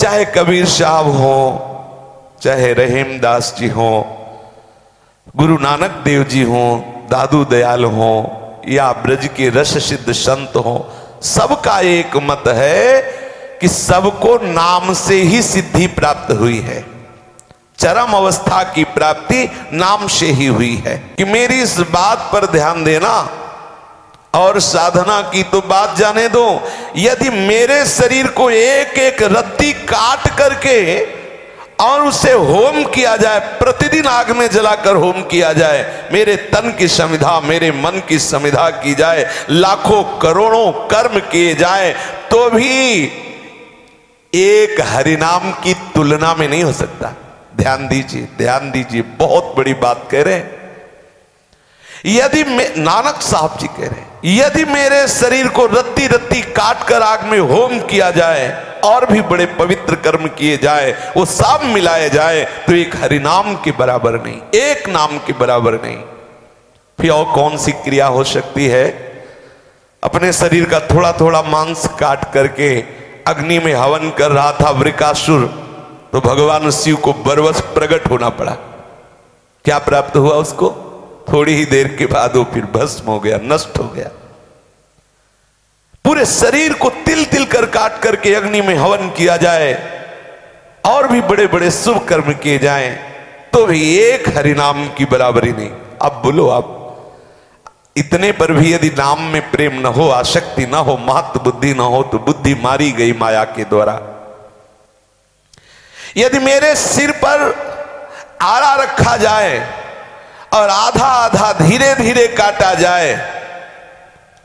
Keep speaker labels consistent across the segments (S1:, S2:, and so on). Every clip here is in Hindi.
S1: चाहे कबीर साहब हो, चाहे रहीम दास जी हो, गुरु नानक देव जी हो, दादू दयाल हो, या ब्रज के रस सिद्ध संत हो, सबका एक मत है कि सबको नाम से ही सिद्धि प्राप्त हुई है। चरम अवस्था की प्राप्ति नाम से ही हुई है। कि मेरी इस बात पर ध्यान देना और साधना की तो बात जाने दो। यदि मेरे शरीर को एक एक रत्ती काट करके और उसे होम किया जाए, प्रतिदिन आग में जलाकर होम किया जाए, मेरे तन की संविधा, मेरे मन की संविधा की जाए, लाखों करोड़ों कर्म किए जाए तो भी एक हरिनाम की तुलना में नहीं हो सकता। ध्यान दीजिए ध्यान दीजिए, बहुत बड़ी बात कह रहे हैं। यदि नानक साहब जी कह रहे हैं यदि मेरे शरीर को रत्ती रत्ती काट कर आग में होम किया जाए, और भी बड़े पवित्र कर्म किए जाए, वो सब मिलाए जाए तो एक हरिनाम के बराबर नहीं, एक नाम के बराबर नहीं। फिर और कौन सी क्रिया हो सकती है? अपने शरीर का थोड़ा थोड़ा मांस काट करके अग्नि में हवन कर रहा था वृकासुर तो भगवान शिव को बरवस प्रकट होना पड़ा। क्या प्राप्त हुआ उसको? थोड़ी ही देर के बाद वो फिर भस्म हो गया, नष्ट हो गया। पूरे शरीर को तिल तिल कर काट करके अग्नि में हवन किया जाए, और भी बड़े बड़े शुभ कर्म किए जाएँ तो भी एक हरिनाम की बराबरी नहीं। अब बोलो आप, इतने पर भी यदि नाम में प्रेम न हो आसक्ति न हो, महत्व बुद्धि न हो तो बुद्धि मारी गई माया के द्वारा। यदि मेरे सिर पर आरा रखा जाए और आधा आधा धीरे धीरे काटा जाए।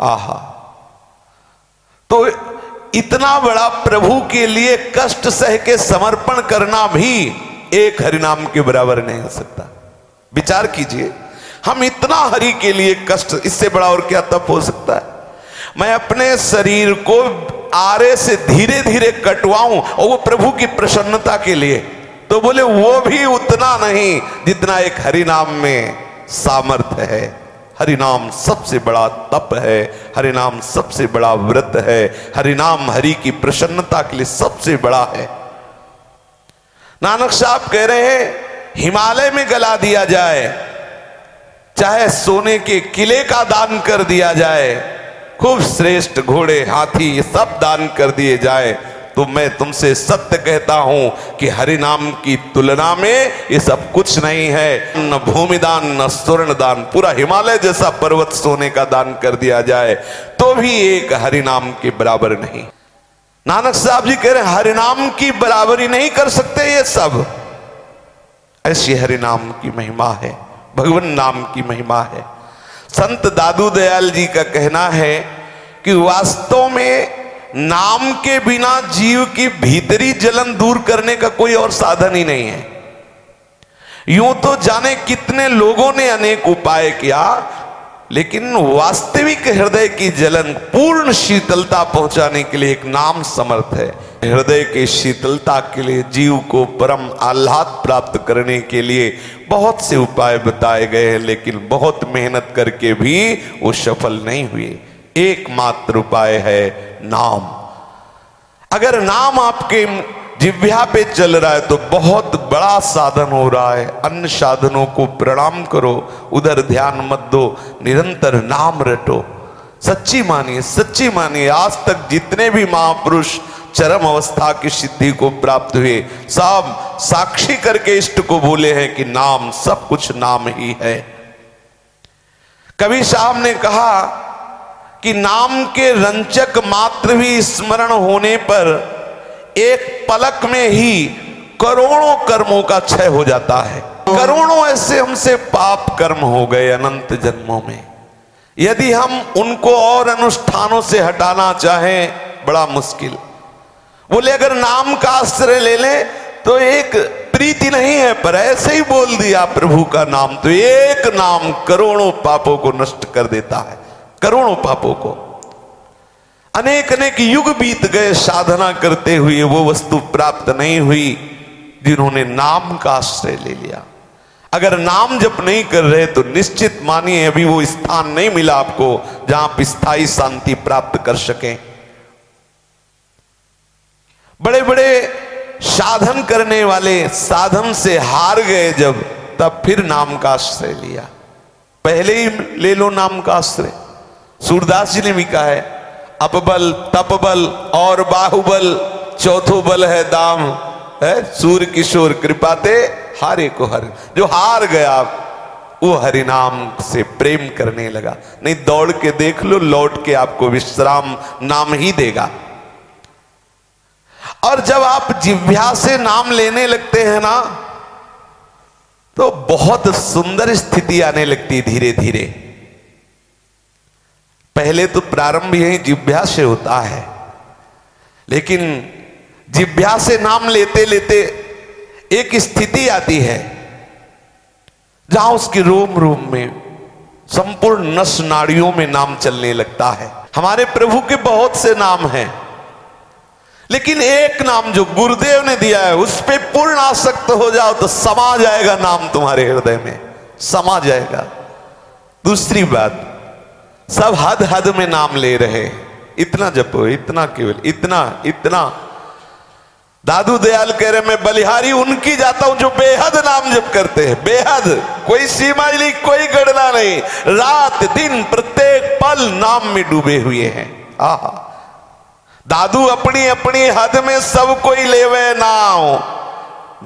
S1: आहा। तो इतना बड़ा प्रभु के लिए कष्ट सह के समर्पण करना भी एक हरिनाम के बराबर नहीं हो सकता। विचार कीजिए, हम इतना हरि के लिए कष्ट, इससे बड़ा और क्या तप हो सकता है? मैं अपने शरीर को आरे से धीरे धीरे कटवाऊं और वो प्रभु की प्रसन्नता के लिए तो बोले, वो भी उतना नहीं जितना एक हरि नाम में सामर्थ्य है। हरि नाम सबसे बड़ा तप है हरि नाम सबसे बड़ा व्रत है हरि नाम हरि की प्रसन्नता के लिए सबसे बड़ा है। नानक साहब कह रहे हैं, हिमालय में गला दिया जाए, चाहे सोने के किले का दान कर दिया जाए, खूब श्रेष्ठ घोड़े, हाथी, ये सब दान कर दिए जाए। तो मैं तुमसे सत्य कहता हूँ कि हरि नाम की तुलना में ये सब कुछ नहीं है। न भूमि दान, न स्वर्ण दान, पूरा हिमालय जैसा पर्वत सोने का दान कर दिया जाए तो भी एक हरि नाम के बराबर नहीं। नानक साहब जी कह रहे हैं, हरिनाम की बराबरी नहीं कर सकते ये सब। ऐसी हरिनाम की महिमा है, भगवान नाम की महिमा है। संत दादू दयाल जी का कहना है कि वास्तव में नाम के बिना जीव की भीतरी जलन दूर करने का कोई और साधन ही नहीं है। यूँ तो जाने कितने लोगों ने अनेक उपाय किया, लेकिन वास्तविक हृदय की जलन पूर्ण शीतलता पहुँचाने के लिए एक नाम समर्थ है। हृदय के शीतलता के लिए, जीव को परम आह्लाद प्राप्त करने के लिए बहुत से उपाय बताए गए हैं, लेकिन बहुत मेहनत करके भी वो सफल नहीं हुए। एकमात्र उपाय है नाम। अगर नाम आपके जिव्या पे चल रहा है तो बहुत बड़ा साधन हो रहा है। अन्य साधनों को प्रणाम करो, उधर ध्यान मत दो, निरंतर नाम रटो। सच्ची मानिए सच्ची मानिए, आज तक जितने भी महापुरुष चरम अवस्था की सिद्धि को प्राप्त हुए, सब साक्षी करके इष्ट को बोले हैं कि नाम, सब कुछ नाम ही है। कभी साहब ने कहा कि नाम के रंचक मात्र भी स्मरण होने पर एक पलक में ही करोड़ों कर्मों का क्षय हो जाता है। करोड़ों ऐसे हमसे पाप कर्म हो गए अनंत जन्मों में। यदि हम उनको और अनुष्ठानों से हटाना चाहें, बड़ा मुश्किल। बोले, अगर नाम का आश्रय ले लें तो एक प्रीति नहीं है, पर ऐसे ही बोल दिया प्रभु का नाम तो एक नाम करोड़ों पापों को नष्ट कर देता है। करोड़ों पापों को। अनेक अनेक युग बीत गए साधना करते हुए, वो वस्तु प्राप्त नहीं हुई, जिन्होंने नाम का आश्रय ले लिया। अगर नाम जप नहीं कर रहे तो निश्चित मानिए, अभी वो स्थान नहीं मिला आपको, जहाँ आप स्थायी शांति प्राप्त कर सकें। बड़े बड़े साधन करने वाले साधन से हार गए जब, तब फिर नाम का आश्रय लिया। पहले ही ले लो नाम का आश्रय। सूरदास जी ने भी कहा है, अपबल, तपबल और बाहुबल, चौथो बल है दाम, है? सूर्य किशोर कृपाते हारे को हर। जो हार गया, वो हरिनाम से प्रेम करने लगा। नहीं, दौड़ के देख लो, लौट के आपको विश्राम नाम ही देगा। और जब आप जिव्या से नाम लेने लगते हैं ना तो बहुत सुंदर स्थिति आने लगती धीरे धीरे पहले तो प्रारंभ यही जिभ्या से होता है। लेकिन जिभ्या से नाम लेते लेते एक स्थिति आती है, जहाँ उसके रोम रोम में संपूर्ण नस नाड़ियों में नाम चलने लगता है। हमारे प्रभु के बहुत से नाम हैं, लेकिन एक नाम जो गुरुदेव ने दिया है, उस पर पूर्ण आसक्त हो जाओ तो समा जाएगा नाम तुम्हारे हृदय में, समा जाएगा। दूसरी बात सब हद हद में नाम ले रहे इतना जपो, इतना केवल, इतना इतना। दादू दयाल कह रहे मैं बलिहारी, उनकी जाता हूँ जो बेहद नाम जप करते हैं। बेहद, कोई सीमा कोई गणना नहीं। रात दिन प्रत्येक पल नाम में डूबे हुए हैं। आहा। दादू अपनी अपनी हद में सब कोई लेवे नाव।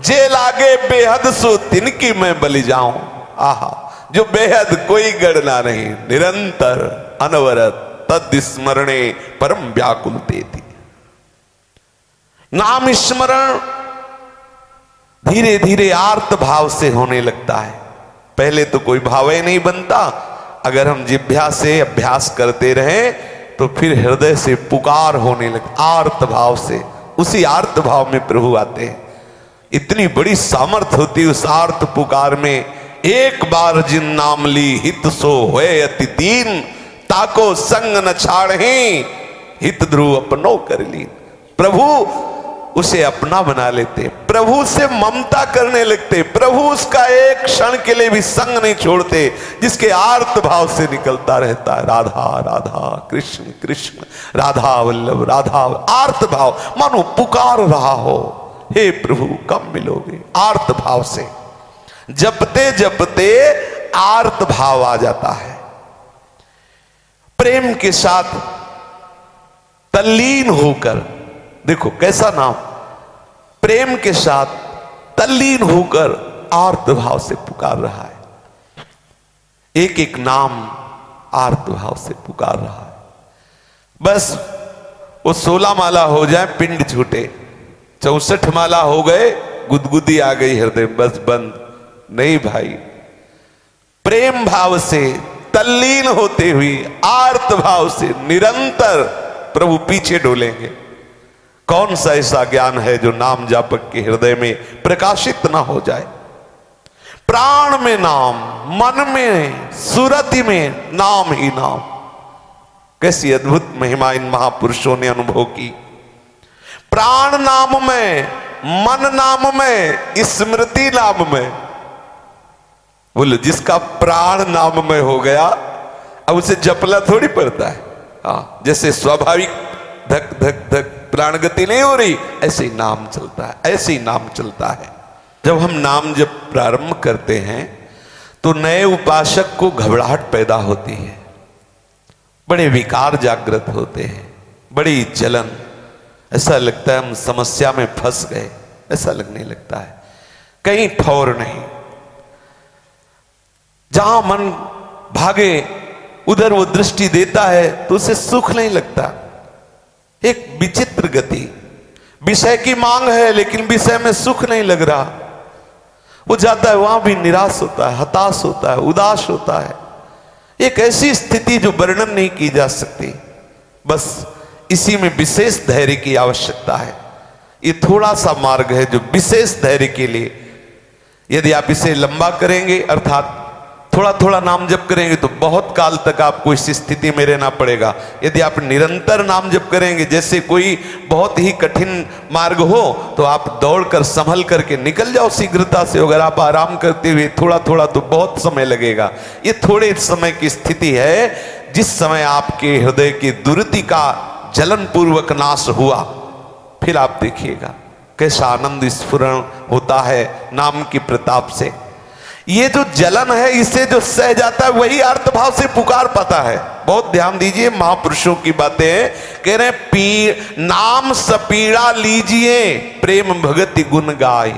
S1: जे लागे बेहद, सो तिनकी मैं बलि जाऊँ। आहा। जो बेहद कोई गणना नहीं, निरंतर अनवरत तद स्मरणे परम व्याकुल थी नाम स्मरण धीरे धीरे आर्त भाव से होने लगता है। पहले तो कोई भाव ही नहीं बनता। अगर हम जिभ्या से अभ्यास करते रहें तो फिर हृदय से पुकार होने लग, आर्त भाव से, उसी आर्त भाव में प्रभु आते हैं। इतनी बड़ी सामर्थ होती उस आर्त पुकार में एक बार जिन नाम ली, हित सो हुए अति दीन। ताको संग न छाड़ हित ध्रुव अपनो कर ली प्रभु उसे अपना बना लेते, प्रभु से ममता करने लगते, प्रभु उसका एक क्षण के लिए भी संग नहीं छोड़ते, जिसके आर्त भाव से निकलता रहता है। राधा राधा, कृष्ण कृष्ण, राधा वल्लभ, राधा आर्त भाव। मानो पुकार रहा हो, हे प्रभु, कब मिलोगे? आर्त भाव से। जपते जपते आर्त भाव आ जाता है। प्रेम के साथ तल्लीन होकर, देखो कैसा नाम, प्रेम के साथ तल्लीन होकर आर्त भाव से पुकार रहा है। एक एक नाम आर्त भाव से पुकार रहा है। बस वो सोलह माला हो जाए, पिंड छूटे, चौसठ माला हो गए, गुदगुदी आ गई, हृदय बस बंद। नहीं भाई। प्रेम भाव से, तल्लीन होते हुए, आर्त भाव से निरंतर प्रभु पीछे डोलेंगे। कौन सा ऐसा ज्ञान है जो नाम जापक के हृदय में प्रकाशित ना हो जाए? प्राण में नाम, मन में, सुरति में नाम ही नाम। कैसी अद्भुत महिमा इन महापुरुषों ने अनुभव की। प्राण नाम में, मन नाम में, स्मृति नाम में बोलो, जिसका प्राण नाम में हो गया, अब उसे जपला थोड़ी पड़ता है। हाँ जैसे स्वाभाविक धक धक धक प्राण गति नहीं हो रही, ऐसे ही नाम चलता है, ऐसे ही नाम चलता है। जब हम नाम जब प्रारंभ करते हैं तो नए उपासक को घबराहट पैदा होती है। बड़े विकार जागृत होते हैं, बड़ी जलन। ऐसा लगता है हम समस्या में फंस गए, ऐसा लगने लगता है। कहीं ठौर नहीं जहाँ मन भागे, उधर वो दृष्टि देता है तो उसे सुख नहीं लगता। एक विचित्र गति। विषय की मांग है, लेकिन विषय में सुख नहीं लग रहा। वो जाता है, वहाँ भी निराश होता है, हताश होता है, उदास होता है। एक ऐसी स्थिति जो वर्णन नहीं की जा सकती। बस इसी में विशेष धैर्य की आवश्यकता है। ये थोड़ा सा मार्ग है जो विशेष धैर्य के लिए। यदि आप इसे लंबा करेंगे, अर्थात थोड़ा थोड़ा नाम जप करेंगे तो बहुत काल तक आपको इस स्थिति में रहना पड़ेगा। यदि आप निरंतर नाम जप करेंगे, जैसे कोई बहुत ही कठिन मार्ग हो तो आप दौड़कर, संभल करके निकल जाओ शीघ्रता से। अगर आप आराम करते हुए थोड़ा थोड़ा तो बहुत समय लगेगा। ये थोड़े समय की स्थिति है, जिस समय आपके हृदय की दुर्ति का जलन पूर्वक नाश हुआ। फिर आप देखिएगा, कैसा आनंद स्फुरण होता है नाम की प्रताप से। ये जो जलन है इसे जो सह जाता है, वही अर्थ भाव से पुकार पाता है। बहुत ध्यान दीजिए, महापुरुषों की बातें। कह रहे पी नाम सपीड़ा लीजिए, प्रेम भगति गुण गाय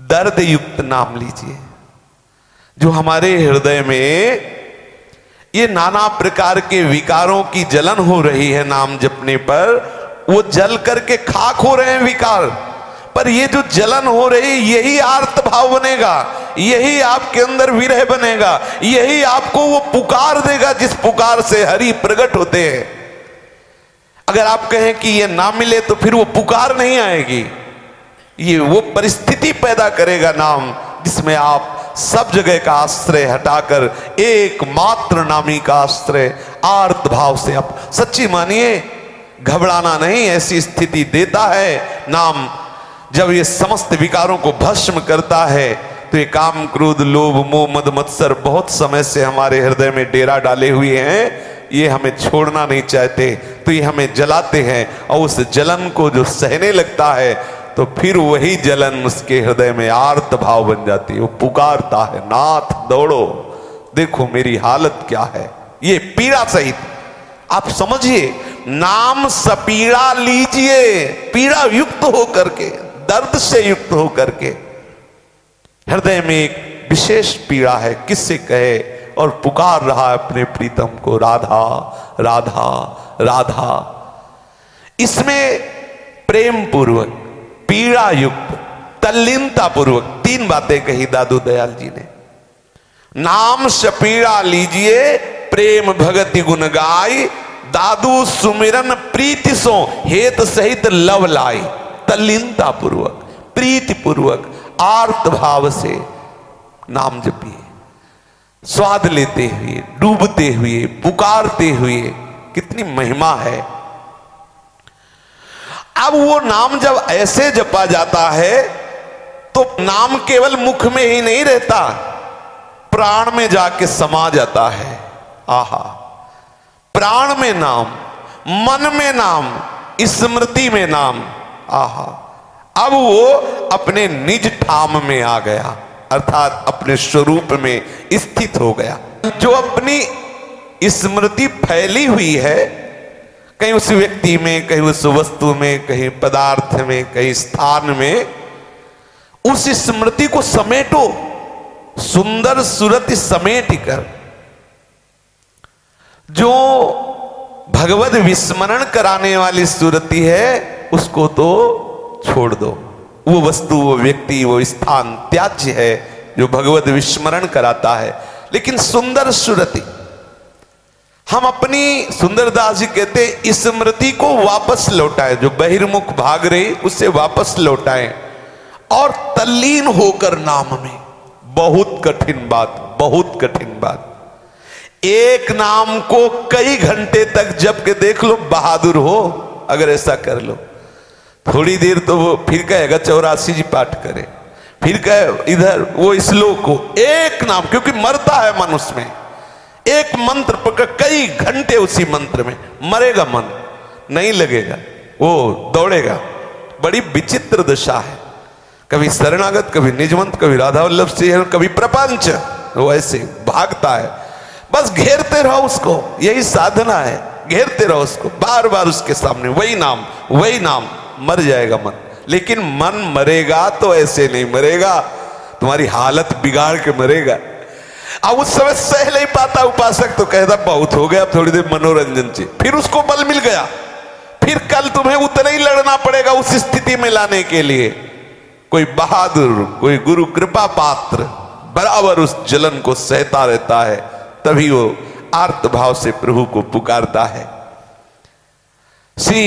S1: दर्द युक्त नाम लीजिए। जो हमारे हृदय में ये नाना प्रकार के विकारों की जलन हो रही है, नाम जपने पर, वो जल करके खाक हो रहे हैं विकार। पर ये जो जलन हो रही, यही आर्त भाव बनेगा, यही आपके अंदर विरह बनेगा, यही आपको वो पुकार देगा जिस पुकार से हरि प्रकट होते हैं। अगर आप कहें कि ये ना मिले तो फिर वो पुकार नहीं आएगी। ये वो परिस्थिति पैदा करेगा नाम, जिसमें आप सब जगह का आश्रय हटाकर एकमात्र नामी का आश्रय, आर्त भाव से आप, सच्ची मानिए, घबराना नहीं, ऐसी स्थिति देता है, नाम जब ये समस्त विकारों को भस्म करता है तो ये काम क्रोध, लोभ, मोह, मद, मत्सर बहुत समय से हमारे हृदय में डेरा डाले हुए हैं। ये हमें छोड़ना नहीं चाहते तो ये हमें जलाते हैं और उस जलन को जो सहने लगता है तो फिर वही जलन उसके हृदय में आर्त भाव बन जाती है। वो पुकारता है, नाथ, दौड़ो। देखो मेरी हालत क्या है। ये पीड़ा सहित। आप समझिए, नाम सपीड़ा लीजिए, पीड़ा युक्त होकर के। दर्द से युक्त होकर के। हृदय में एक विशेष पीड़ा है किससे कहे? और पुकार रहा है अपने प्रीतम को, राधा राधा राधा। इसमें प्रेम पूर्वक पीड़ा युक्त तल्लीनता पूर्वक तीन बातें कही दादू दयाल जी ने। नाम से पीड़ा लीजिए, प्रेम भगति गुण गाय दादू सुमिरन प्रीति सो, हेत सहित लव लाई। तल्लीनता पूर्वक प्रीति पूर्वक आर्त भाव से नाम जपिए। स्वाद लेते हुए, डूबते हुए, पुकारते हुए, कितनी महिमा है। अब वो नाम जब ऐसे जपा जाता है तो नाम केवल मुख में ही नहीं रहता, प्राण में जाके समा जाता है। आहा। प्राण में नाम, मन में नाम, स्मृति में नाम आहा। अब वो अपने निज ठाम में आ गया, अर्थात अपने स्वरूप में स्थित हो गया। जो अपनी स्मृति फैली हुई है, कहीं उस व्यक्ति में, कहीं उस वस्तु में, कहीं पदार्थ में, कहीं स्थान में, उस स्मृति को समेटो, सुंदर सुरत समेट कर। जो भगवत विस्मरण कराने वाली सुरति है उसको तो छोड़ दो। वो वस्तु, वो व्यक्ति, वो स्थान त्याज्य है जो भगवत विस्मरण कराता है। लेकिन सुंदर सुरति, हम अपनी सुंदरदास जी कहते स्मृति को वापस लौटाए। जो बहिर्मुख भाग रही उससे वापस लौटाए। और तल्लीन होकर नाम में, बहुत कठिन बात, बहुत कठिन बात। एक नाम को कई घंटे तक जब के देख लो, बहादुर हो, अगर ऐसा कर लो। थोड़ी देर तो वो फिर कहेगा, चौरासी जी पाठ करे। फिर कहे, इधर वो श्लोक को एक नाम, क्योंकि मरता है मन उसमें एक मंत्र पकड़, कई घंटे उसी मंत्र में, मरेगा मन, नहीं लगेगा, वो दौड़ेगा। बड़ी विचित्र दशा है। कभी शरणागत, कभी निजमंत कभी राधा वल्लभ सिंह कभी प्रपंच, वो ऐसे भागता है। बस घेरते रहो उसको, यही साधना है, घेरते रहो उसको, बार बार उसके सामने, वही नाम वही नाम। मर जाएगा मन। लेकिन मन मरेगा तो ऐसे नहीं मरेगा। तुम्हारी हालत बिगाड़ के मरेगा। अब उस समय सह नहीं पाता उपासक तो कहता, बहुत हो गया थोड़ी देर मनोरंजन से। फिर उसको बल मिल गया। फिर कल तुम्हें उतना ही लड़ना पड़ेगा उस स्थिति में लाने के लिए। कोई बहादुर, कोई गुरु कृपा पात्र बराबर उस जलन को सहता रहता है, तभी वो आर्त भाव से प्रभु को पुकारता है। सी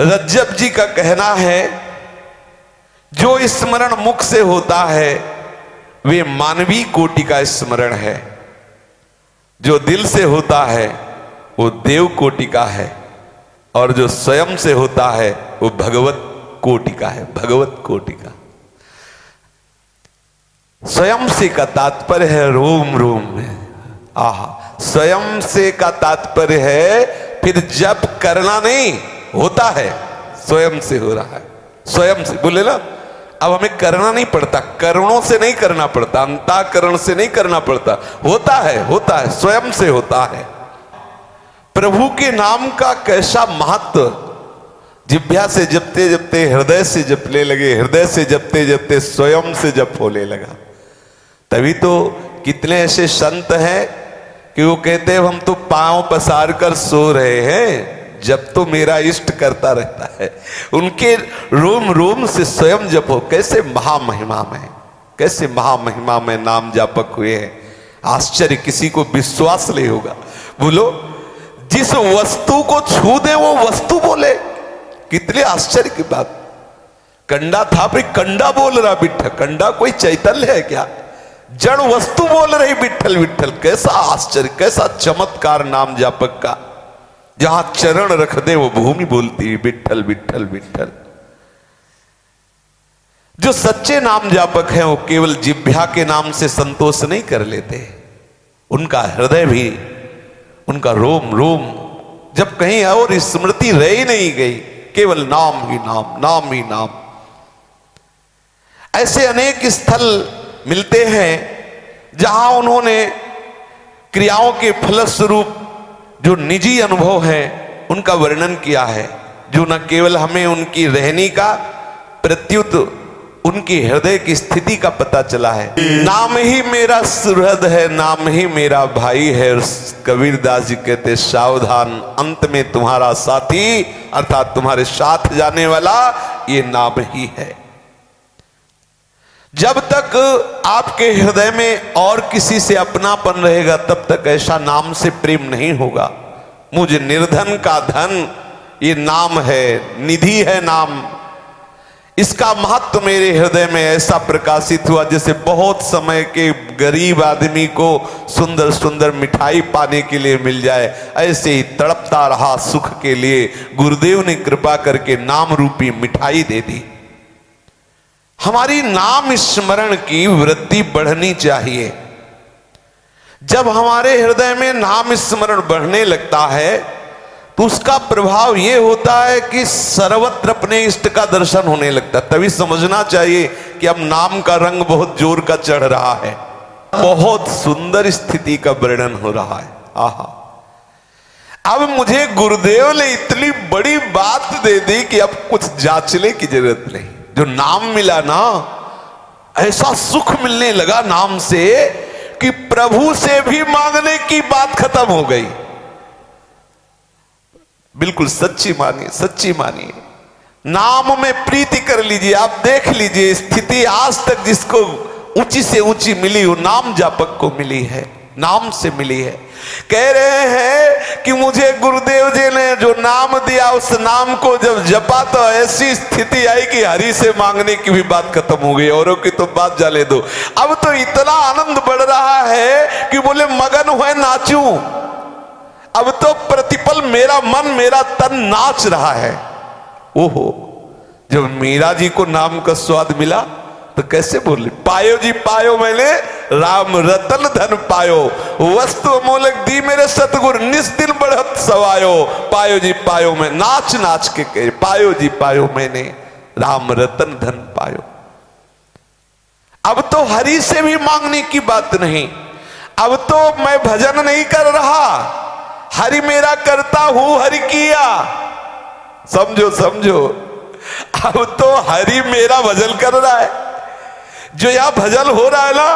S1: रज्जब जी का कहना है, जो स्मरण मुख से होता है, वे मानवीय कोटि का स्मरण है। जो दिल से होता है, वो देव कोटि का है। और जो स्वयं से होता है, वो भगवत कोटि का है, भगवत कोटि का। स्वयं से का तात्पर्य है, रोम रोम में आहा, स्वयं से का तात्पर्य है, फिर जब करना नहीं। होता है, स्वयं से हो रहा है। स्वयं से, बोले ना, अब हमें करना नहीं पड़ता, करणों से नहीं करना पड़ता, अंताकरण से नहीं करना पड़ता। होता है होता है, स्वयं से होता है। प्रभु के नाम का कैसा महत्व? जिभ्या से जपते जपते, हृदय से जपने लगे, हृदय से जपते जपते, स्वयं से जप होने लगा। तभी तो कितने ऐसे संत हैं कि वो कहते हैं, हम तो पाँव पसार कर सो रहे हैं। जब तो मेरा इष्ट करता रहता है। उनके रोम रोम से स्वयं जप। हो कैसे महामहिमा में, कैसे महामहिमा में नाम जापक हुए हैं। आश्चर्य, किसी को विश्वास नहीं होगा। बोलो, जिस वस्तु को छू दे, वो वस्तु बोले। कितने आश्चर्य की बात। कंडा था, भाई कंडा बोल रहा बिठल कंडा कोई चैतन्य है क्या? जड़ वस्तु बोल रही बिठल विठल कैसा आश्चर्य, कैसा चमत्कार नाम जापक का। जहाँ चरण रख दे, वो भूमि बोलती है बिठल बिठल बिठल जो सच्चे नाम जापक हैं, वो केवल जिभ्या के नाम से संतोष नहीं कर लेते। उनका हृदय भी, उनका रोम रोम। जब कहीं और स्मृति रह ही नहीं गई, केवल नाम ही नाम नाम ही नाम। ऐसे अनेक स्थल मिलते हैं, जहाँ उन्होंने क्रियाओं के फलस्वरूप जो निजी अनुभव है, उनका वर्णन किया है। जो न केवल हमें उनकी रहनी का, प्रत्युत उनकी हृदय की स्थिति का पता चला है। नाम ही मेरा सुहृद है, नाम ही मेरा भाई है कबीर दास जी कहते, सावधान, अंत में तुम्हारा साथी, अर्थात तुम्हारे साथ जाने वाला, ये नाम ही है। जब तक आपके हृदय में और किसी से अपनापन रहेगा, तब तक ऐसा नाम से प्रेम नहीं होगा। मुझे निर्धन का धन, ये नाम है, निधि है नाम। इसका महत्व मेरे हृदय में ऐसा प्रकाशित हुआ, जैसे बहुत समय के गरीब आदमी को सुंदर सुंदर मिठाई पाने के लिए मिल जाए, ऐसे ही तड़पता रहा सुख के लिए। गुरुदेव ने कृपा करके नाम रूपी मिठाई दे दी। हमारी नाम स्मरण की वृद्धि बढ़नी चाहिए। जब हमारे हृदय में नाम स्मरण बढ़ने लगता है तो उसका प्रभाव यह होता है कि सर्वत्र अपने इष्ट का दर्शन होने लगता है। तभी समझना चाहिए कि अब नाम का रंग बहुत ज़ोर का चढ़ रहा है। बहुत सुंदर स्थिति का वर्णन हो रहा है। आहा। अब मुझे गुरुदेव ने इतनी बड़ी बात दे दी कि अब कुछ जांचने की ज़रूरत नहीं। जो नाम मिला ना, ऐसा सुख मिलने लगा नाम से कि प्रभु से भी मांगने की बात खत्म हो गई। बिल्कुल सच्ची मानिए सच्ची मानिए। नाम में प्रीति कर लीजिए, आप देख लीजिए स्थिति आज तक जिसको ऊँची से ऊँची मिली वो नाम जापक को मिली है। नाम से मिली है। कह रहे हैं कि मुझे गुरुदेव जी ने जो नाम दिया, उस नाम को जब जपा तो ऐसी स्थिति आई कि हरि से मांगने की भी बात खत्म हो गई, औरों की तो बात जाले दो। अब तो इतना आनंद बढ़ रहा है कि बोले, मगन हुए नाचू। अब तो प्रतिपल मेरा मन, मेरा तन नाच रहा है। ओहो, जब मीरा जी को नाम का स्वाद मिला तो कैसे बोले? पायो जी, पायो मैंने राम रतन धन पायो। वस्तु अमोलक दी मेरे सतगुर निस दिन बढ़त सवायो। पायो जी, पायो मैं नाच नाच के कहे, पायो जी, पायो मैंने, राम रतन धन पायो। अब तो हरि से भी मांगने की बात नहीं। अब तो मैं भजन नहीं कर रहा। हरि मेरा करता हूँ, हरि किया। समझो समझो। अब तो हरि मेरा भजन कर रहा है। जो यहाँ भजन हो रहा है ना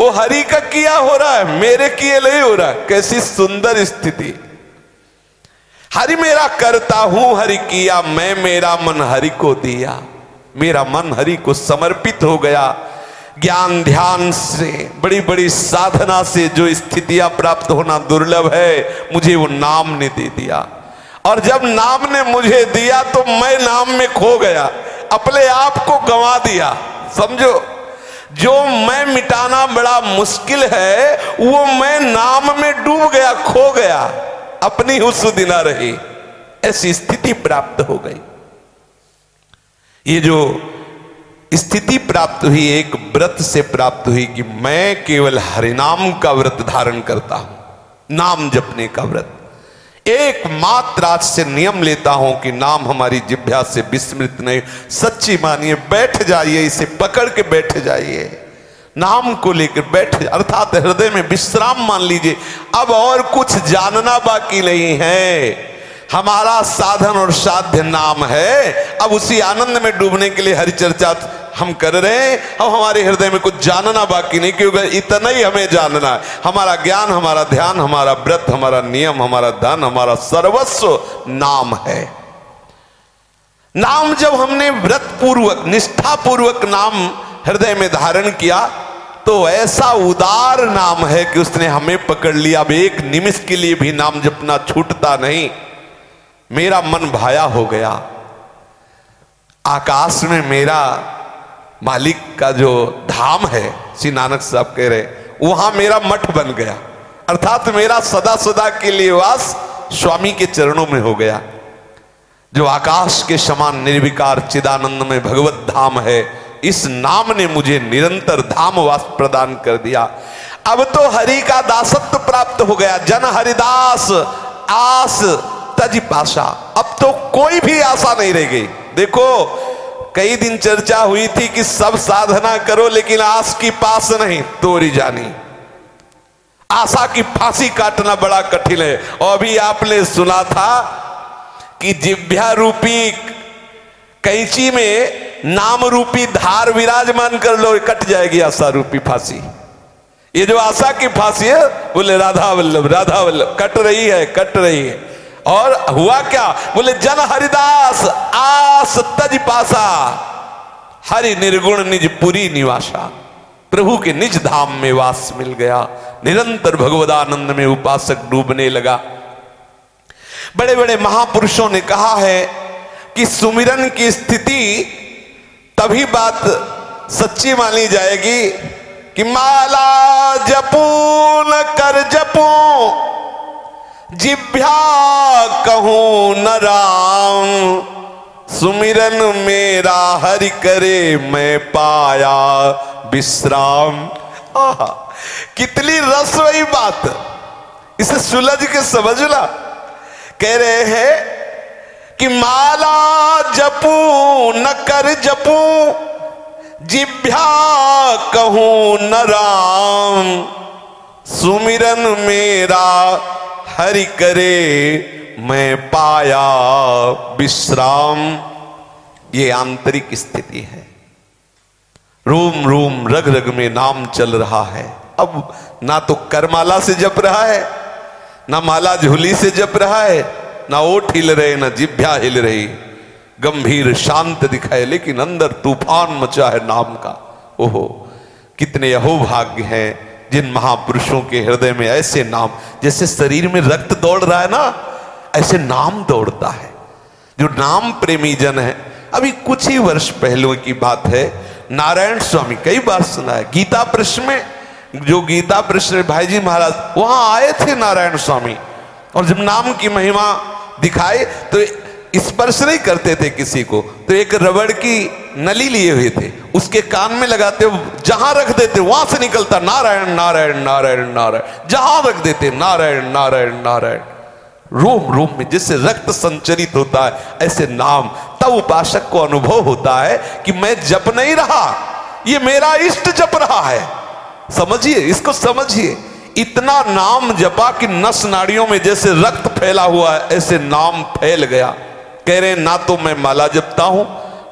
S1: वो हरि का किया हो रहा है, मेरे किए नहीं हो रहा है। कैसी सुंदर स्थिति। हरि मेरा करता हूँ, हरि किया, मैं मेरा मन हरि को दिया। मेरा मन हरि को समर्पित हो गया। ज्ञान ध्यान से, बड़ी बड़ी साधना से जो स्थितियाँ प्राप्त होना दुर्लभ है, मुझे वो नाम ने दे दिया। और जब नाम ने मुझे दिया तो मैं नाम में खो गया। अपने आप को गंवा दिया। समझो जो मैं मिटाना बड़ा मुश्किल है, वो मैं नाम में डूब गया, खो गया। अपनी उस दिना रही, ऐसी स्थिति प्राप्त हो गई। ये जो स्थिति प्राप्त हुई, एक व्रत से प्राप्त हुई कि मैं केवल हरिनाम का व्रत धारण करता हूँ, नाम जपने का व्रत। एकमात्र आज से नियम लेता हूँ कि नाम हमारी जिभ्या से विस्मृत नहीं। सच्ची मानिए, बैठ जाइए, इसे पकड़ के बैठ जाइए। नाम को लेकर बैठ अर्थात हृदय में विश्राम मान लीजिए। अब और कुछ जानना बाकी नहीं है। हमारा साधन और साध्य नाम है। अब उसी आनंद में डूबने के लिए हरि चर्चा हम कर रहे हैं। अब हमारे हृदय में कुछ जानना बाकी नहीं, क्योंकि इतना ही हमें जानना है। हमारा ज्ञान, हमारा ध्यान, हमारा व्रत, हमारा नियम, हमारा धन हमारा सर्वस्व नाम है। नाम जब हमने व्रत पूर्वक निष्ठा पूर्वक नाम हृदय में धारण किया तो ऐसा उदार नाम है कि उसने हमें पकड़ लिया। अब एक निमिष के लिए भी नाम जपना छूटता नहीं। मेरा मन भाया हो गया। आकाश में मेरा मालिक का जो धाम है, श्री नानक साहब कह रहे, वहाँ मेरा मठ बन गया। अर्थात मेरा सदा सदा के लिए वास स्वामी के चरणों में हो गया। जो आकाश के समान निर्विकार चिदानंद में भगवत धाम है, इस नाम ने मुझे निरंतर धाम वास प्रदान कर दिया। अब तो हरि का दासत्व प्राप्त हो गया। जन हरिदास, आस, तज पाशा। अब तो कोई भी आशा नहीं रह गई। देखो कई दिन चर्चा हुई थी कि सब साधना करो, लेकिन आस की पास नहीं, तोरी जानी। आशा की फांसी काटना बड़ा कठिन है। और अभी आपने सुना था कि जिभ्या रूपी कैंची में नाम रूपी धार विराजमान कर लो, कट जाएगी आशा रूपी फांसी। ये जो आशा की फांसी है, बोले, राधा वल्लभ राधा वल्लभ, कट रही है, कट रही है। और हुआ क्या? बोले, जन हरिदास, आस तज पासा। हरि निर्गुण निज पुरी निवासा। प्रभु के निज धाम में वास मिल गया। निरंतर भगवदानंद में उपासक डूबने लगा। बड़े बड़े महापुरुषों ने कहा है कि सुमिरन की स्थिति तभी बात सच्ची मानी जाएगी कि माला जपू न कर जपू। जिभ्या कहूँ न राम, सुमिरन मेरा हरि करे मैं पाया विश्राम। कितनी रसोई बात। इसे सुलझ के समझना। कह रहे हैं कि माला जपू, न कर जपू, जिभ्या कहूँ न राम, सुमिरन मेरा हरि करे, मैं पाया विश्राम। ये आंतरिक स्थिति है। रूम रूम रग रग में नाम चल रहा है। अब ना तो करमाला से जप रहा है, ना माला झूली से जप रहा है, ना ओठ हिल रहे, ना जिभ्या हिल रही। गंभीर शांत दिखाए, लेकिन अंदर तूफ़ान मचा है नाम का। ओहो, कितने अहोभाग्य हैं। जिन महापुरुषों के हृदय में ऐसे नाम, जैसे शरीर में रक्त दौड़ रहा है ना, ऐसे नाम दौड़ता है। जो नाम प्रेमी जन है, अभी कुछ ही वर्ष पहले की बात है, नारायण स्वामी कई बार सुना है, गीता प्रश्न में, जो गीता प्रश्न भाई जी महाराज, वहाँ आए थे नारायण स्वामी, और जब नाम की महिमा दिखाए तो स्पर्श नहीं करते थे किसी को। तो एक रबड़ की नली लिए हुए थे। उसके कान में लगाते जहाँ रख देते, वहाँ से निकलता, नारायण नारायण नारायण नारायण। जहाँ रख देते, नारायण नारायण नारायण। रोम रोम में जिससे रक्त संचरित होता है, ऐसे नाम तब उपासक को अनुभव होता है कि मैं जप नहीं रहा, ये मेरा इष्ट जप रहा है। समझिए, इसको समझिए। इतना नाम जपा कि नस नाड़ियों में जैसे रक्त फैला हुआ है, ऐसे नाम फैल गया। कह रहे ना तो मैं माला जपता हूँ,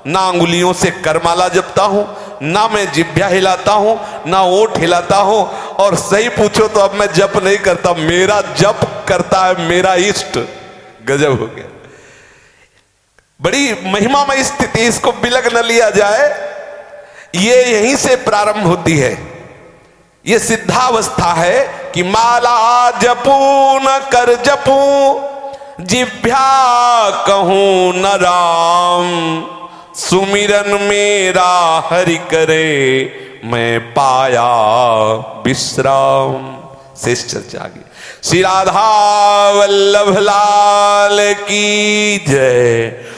S1: ना अंगुलियों से करमाला जपता हूँ, ना मैं जिभ्या हिलाता हूँ, ना ओठ हिलाता हूँ, और सही पूछो तो अब मैं जप नहीं करता, मेरा जप करता है, मेरा इष्ट गजब हो गया। बड़ी महिमामय स्थिति, इसको बिलग न लिया जाए। ये यहीं से प्रारंभ होती है। ये सिद्धावस्था है कि माला जपू न कर जपू जिभ्या कहूँ न राम, सुमिरन मेरा हरि करे, मैं पाया विश्राम। शेष चर्चा श्री राधा वल्लभ लाल की जय।